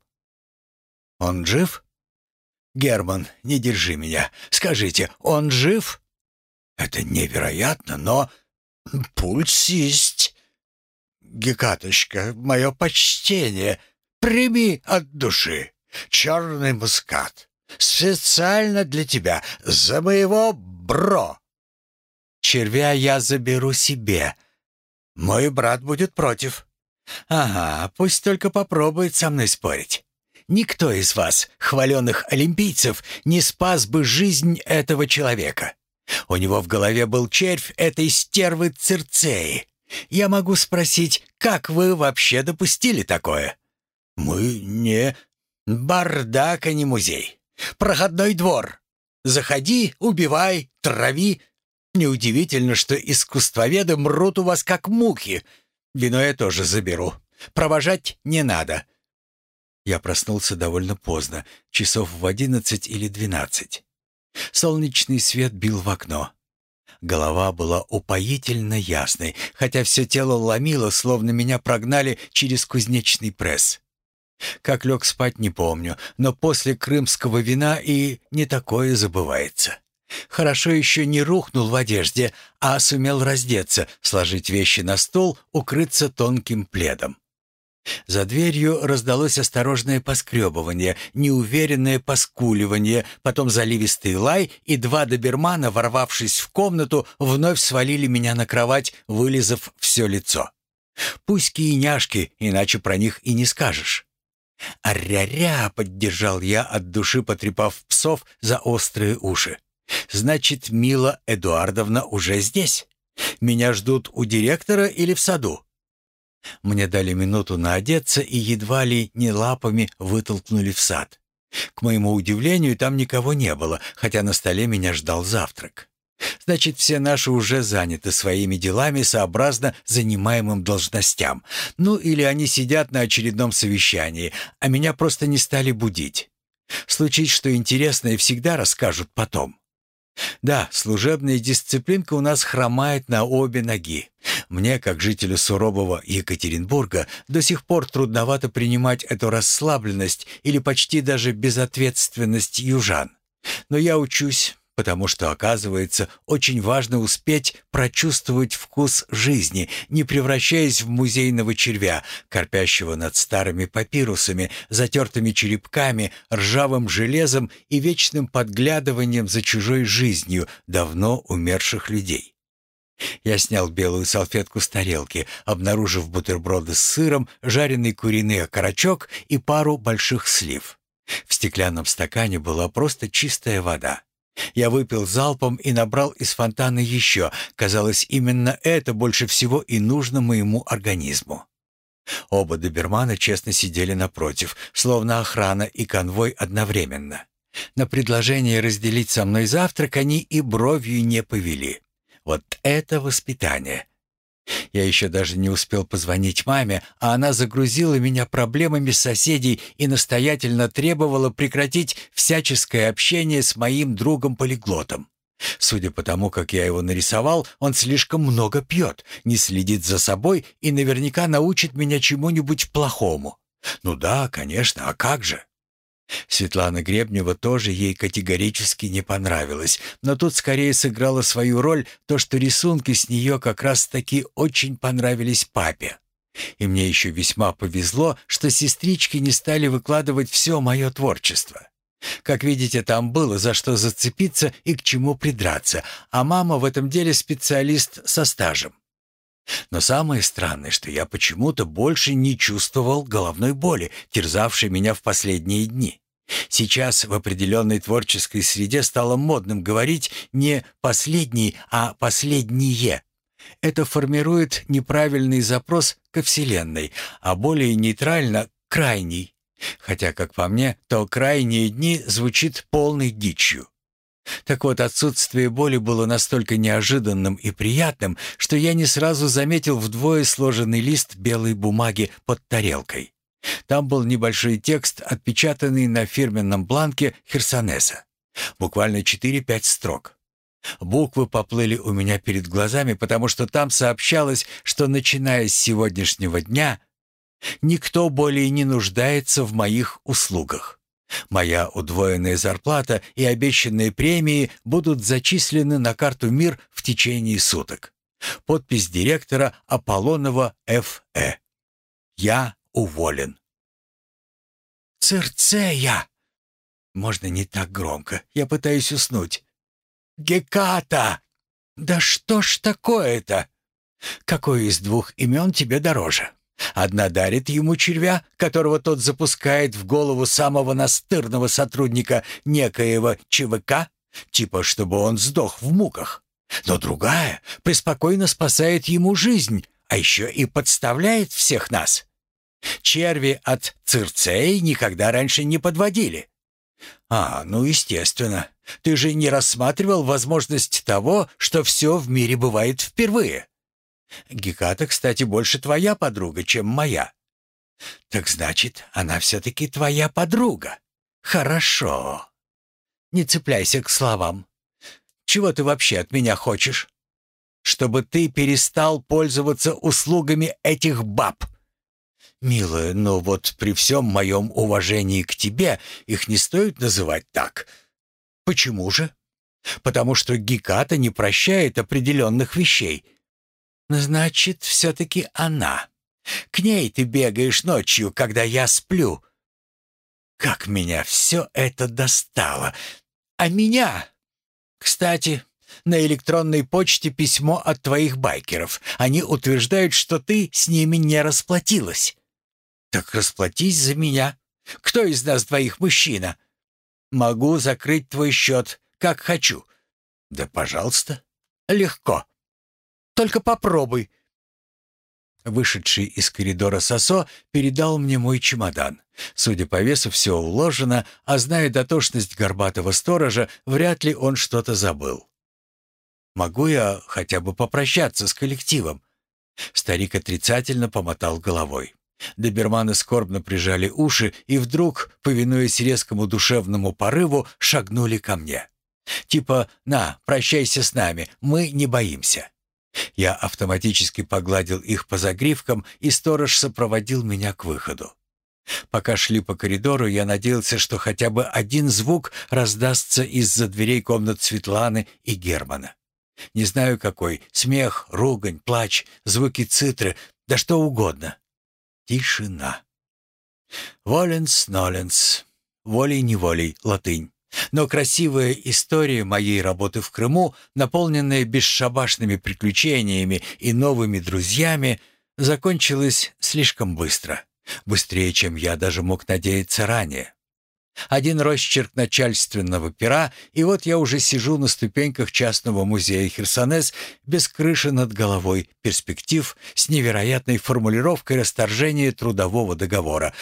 Он жив? Герман, не держи меня. Скажите, он жив? Это невероятно, но пульс есть. Гекаточка, мое почтение, прими от души. Черный мускат. Специально для тебя, за моего бро. Червя я заберу себе. Мой брат будет против. Ага, пусть только попробует со мной спорить. Никто из вас, хваленных олимпийцев, не спас бы жизнь этого человека. У него в голове был червь этой стервы Цирцеи. Я могу спросить, как вы вообще допустили такое? Мы не... Бардак, а не музей. Проходной двор. Заходи, убивай, трави. Неудивительно, что искусствоведы мрут у вас как мухи. Вино я тоже заберу. Провожать не надо. Я проснулся довольно поздно, часов в одиннадцать или двенадцать. Солнечный свет бил в окно. Голова была упоительно ясной, хотя все тело ломило, словно меня прогнали через кузнечный пресс. Как лег спать, не помню, но после крымского вина и не такое забывается. Хорошо еще не рухнул в одежде, а сумел раздеться, сложить вещи на стол, укрыться тонким пледом. За дверью раздалось осторожное поскребывание, неуверенное поскуливание, потом заливистый лай, и два добермана, ворвавшись в комнату, вновь свалили меня на кровать, вылизав все лицо. Пусть и няшки, иначе про них и не скажешь. «Аря-ря!» — поддержал я от души, потрепав псов за острые уши. «Значит, Мила Эдуардовна уже здесь? Меня ждут у директора или в саду?» Мне дали минуту наодеться и едва ли не лапами вытолкнули в сад. К моему удивлению, там никого не было, хотя на столе меня ждал завтрак. Значит, все наши уже заняты своими делами сообразно занимаемым должностям. Ну или они сидят на очередном совещании, а меня просто не стали будить. Случись что интересное, всегда расскажут потом. Да, служебная дисциплинка у нас хромает на обе ноги. Мне, как жителю сурового Екатеринбурга, до сих пор трудновато принимать эту расслабленность или почти даже безответственность южан. Но я учусь, потому что, оказывается, очень важно успеть прочувствовать вкус жизни, не превращаясь в музейного червя, корпящего над старыми папирусами, затертыми черепками, ржавым железом и вечным подглядыванием за чужой жизнью давно умерших людей. Я снял белую салфетку с тарелки, обнаружив бутерброды с сыром, жареный куриный окорочок и пару больших слив. В стеклянном стакане была просто чистая вода. Я выпил залпом и набрал из фонтана еще. Казалось, именно это больше всего и нужно моему организму. Оба добермана честно сидели напротив, словно охрана и конвой одновременно. На предложение разделить со мной завтрак они и бровью не повели. Вот это воспитание! Я еще даже не успел позвонить маме, а она загрузила меня проблемами соседей и настоятельно требовала прекратить всяческое общение с моим другом-полиглотом. Судя по тому, как я его нарисовал, он слишком много пьет, не следит за собой и наверняка научит меня чему-нибудь плохому. Ну да, конечно, а как же? Светлана Гребнева тоже ей категорически не понравилась, но тут скорее сыграла свою роль то, что рисунки с нее как раз-таки очень понравились папе. И мне еще весьма повезло, что сестрички не стали выкладывать все мое творчество. Как видите, там было за что зацепиться и к чему придраться, а мама в этом деле специалист со стажем. Но самое странное, что я почему-то больше не чувствовал головной боли, терзавшей меня в последние дни. Сейчас в определенной творческой среде стало модным говорить не «последний», а «последние». Это формирует неправильный запрос ко Вселенной, а более нейтрально «крайний». Хотя, как по мне, то «крайние дни» звучит полной дичью. Так вот, отсутствие боли было настолько неожиданным и приятным, что я не сразу заметил вдвое сложенный лист белой бумаги под тарелкой. Там был небольшой текст, отпечатанный на фирменном бланке Херсонеса. Буквально 4-5 строк. Буквы поплыли у меня перед глазами, потому что там сообщалось, что начиная с сегодняшнего дня никто более не нуждается в моих услугах. Моя удвоенная зарплата и обещанные премии будут зачислены на карту «Мир» в течение суток. Подпись директора Аполлонова Ф.Э. Я уволен. «Цирцея!» «Можно не так громко. Я пытаюсь уснуть». «Геката!» «Да что ж такое-то?» «Какое из двух имен тебе дороже?» Одна дарит ему червя, которого тот запускает в голову самого настырного сотрудника некоего ЧВК, типа чтобы он сдох в муках. Но другая преспокойно спасает ему жизнь, а еще и подставляет всех нас. Черви от Цирцеи никогда раньше не подводили. А, ну естественно. Ты же не рассматривал возможность того, что все в мире бывает впервые. Геката, кстати, больше твоя подруга, чем моя. Так значит, она все-таки твоя подруга. Хорошо. Не цепляйся к словам. Чего ты вообще от меня хочешь? Чтобы ты перестал пользоваться услугами этих баб. Милая, но вот при всем моем уважении к тебе их не стоит называть так. Почему же? Потому что Геката не прощает определенных вещей, Значит, все-таки она. К ней ты бегаешь ночью, когда я сплю. Как меня все это достало. А меня... Кстати, на электронной почте письмо от твоих байкеров. Они утверждают, что ты с ними не расплатилась. Так расплатись за меня. Кто из нас двоих мужчина? Могу закрыть твой счет, как хочу. Да, пожалуйста. Легко. Только попробуй». Вышедший из коридора Сосо передал мне мой чемодан. Судя по весу, все уложено, а зная дотошность горбатого сторожа, вряд ли он что-то забыл. «Могу я хотя бы попрощаться с коллективом?» Старик отрицательно помотал головой. Доберманы скорбно прижали уши и вдруг, повинуясь резкому душевному порыву, шагнули ко мне. Типа «На, прощайся с нами, мы не боимся». Я автоматически погладил их по загривкам, и сторож сопроводил меня к выходу. Пока шли по коридору, я надеялся, что хотя бы один звук раздастся из-за дверей комнат Светланы и Германа. Не знаю какой — смех, ругань, плач, звуки цитры, да что угодно. Тишина. Воленс-ноленс. Волей-неволей, латынь. Но красивая история моей работы в Крыму, наполненная бесшабашными приключениями и новыми друзьями, закончилась слишком быстро. Быстрее, чем я даже мог надеяться ранее. Один росчерк начальственного пера, и вот я уже сижу на ступеньках частного музея Херсонес без крыши над головой, перспектив с невероятной формулировкой расторжения трудового договора,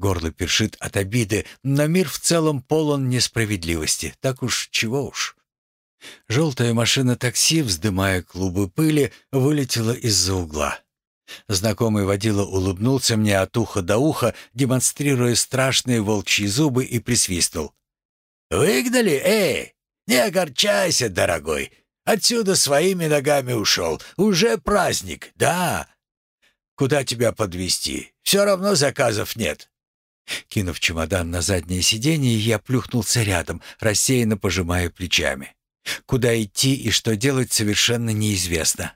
Горло першит от обиды, но мир в целом полон несправедливости. Так уж чего уж. Желтая машина такси, вздымая клубы пыли, вылетела из-за угла. Знакомый водила улыбнулся мне от уха до уха, демонстрируя страшные волчьи зубы и присвистнул. «Выгнали? Эй, не огорчайся, дорогой. Отсюда своими ногами ушел. Уже праздник, да. Куда тебя подвести? Все равно заказов нет. Кинув чемодан на заднее сиденье, я плюхнулся рядом, рассеянно пожимая плечами. Куда идти и что делать совершенно неизвестно.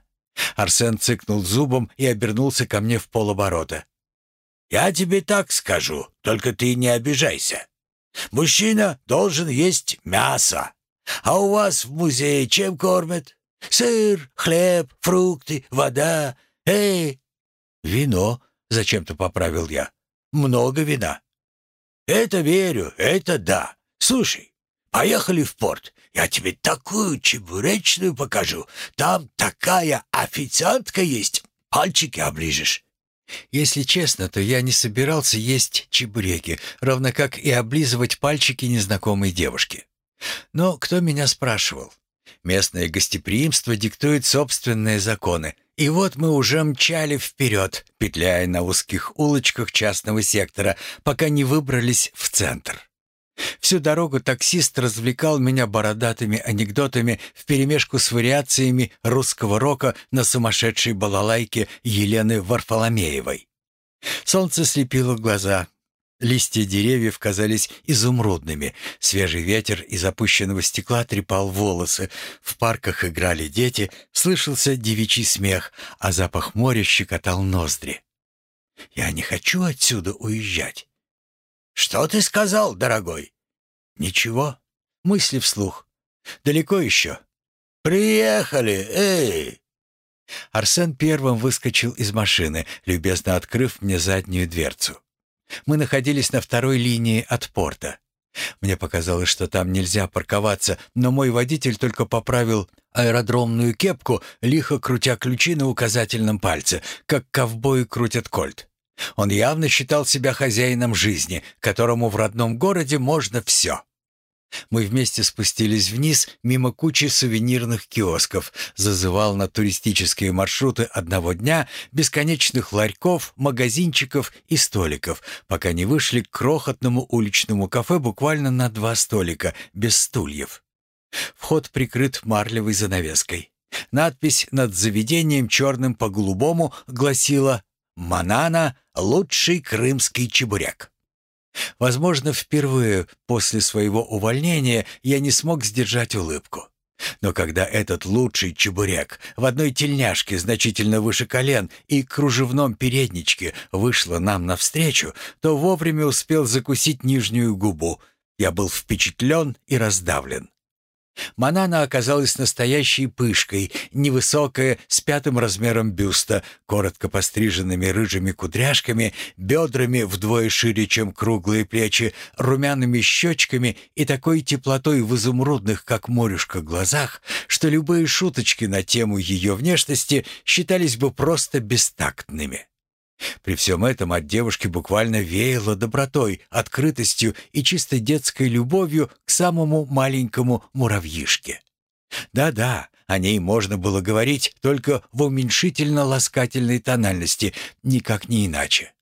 Арсен цыкнул зубом и обернулся ко мне в полоборота. «Я тебе так скажу, только ты не обижайся. Мужчина должен есть мясо. А у вас в музее чем кормят? Сыр, хлеб, фрукты, вода. Эй!» «Вино», — зачем-то поправил я. «Много вина». «Это верю, это да. Слушай, поехали в порт. Я тебе такую чебуречную покажу. Там такая официантка есть. Пальчики оближешь». Если честно, то я не собирался есть чебуреки, равно как и облизывать пальчики незнакомой девушки. Но кто меня спрашивал? Местное гостеприимство диктует собственные законы, и вот мы уже мчали вперед, петляя на узких улочках частного сектора, пока не выбрались в центр. Всю дорогу таксист развлекал меня бородатыми анекдотами вперемешку с вариациями русского рока на сумасшедшей балалайке Елены Варфоломеевой. Солнце слепило глаза. Листья деревьев казались изумрудными, свежий ветер из опущенного стекла трепал волосы, в парках играли дети, слышался девичий смех, а запах моря щекотал ноздри. «Я не хочу отсюда уезжать». «Что ты сказал, дорогой?» «Ничего. Мысли вслух. Далеко еще?» «Приехали, эй!» Арсен первым выскочил из машины, любезно открыв мне заднюю дверцу. Мы находились на второй линии от порта. Мне показалось, что там нельзя парковаться, но мой водитель только поправил аэродромную кепку, лихо крутя ключи на указательном пальце, как ковбои крутят кольт. Он явно считал себя хозяином жизни, которому в родном городе можно все. Мы вместе спустились вниз мимо кучи сувенирных киосков, зазывал на туристические маршруты одного дня бесконечных ларьков, магазинчиков и столиков, пока не вышли к крохотному уличному кафе буквально на два столика, без стульев. Вход прикрыт марлевой занавеской. Надпись над заведением черным по голубому гласила «Манана — лучший крымский чебурек». Возможно, впервые после своего увольнения я не смог сдержать улыбку. Но когда этот лучший чебурек в одной тельняшке значительно выше колен и кружевном передничке вышла нам навстречу, то вовремя успел закусить нижнюю губу. Я был впечатлен и раздавлен. Манана оказалась настоящей пышкой, невысокая, с пятым размером бюста, коротко постриженными рыжими кудряшками, бедрами вдвое шире, чем круглые плечи, румяными щечками и такой теплотой в изумрудных, как морюшка, глазах, что любые шуточки на тему ее внешности считались бы просто бестактными. При всем этом от девушки буквально веяло добротой, открытостью и чисто детской любовью к самому маленькому муравьишке. Да-да, о ней можно было говорить только в уменьшительно-ласкательной тональности, никак не иначе.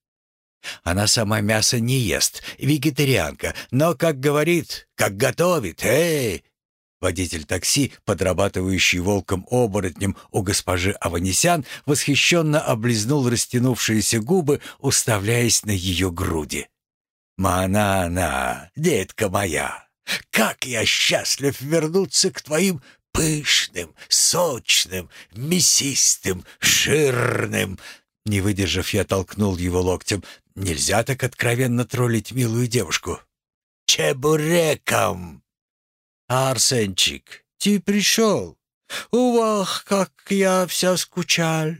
Она сама мясо не ест, вегетарианка, но, как говорит, как готовит, эй, Водитель такси, подрабатывающий волком-оборотнем у госпожи Аванесян, восхищенно облизнул растянувшиеся губы, уставляясь на ее груди. «Манана, детка моя, как я счастлив вернуться к твоим пышным, сочным, мясистым, жирным!» Не выдержав, я толкнул его локтем. «Нельзя так откровенно троллить милую девушку». «Чебуреком!» «Арсенчик, ты пришел? Ох, как я вся скучал.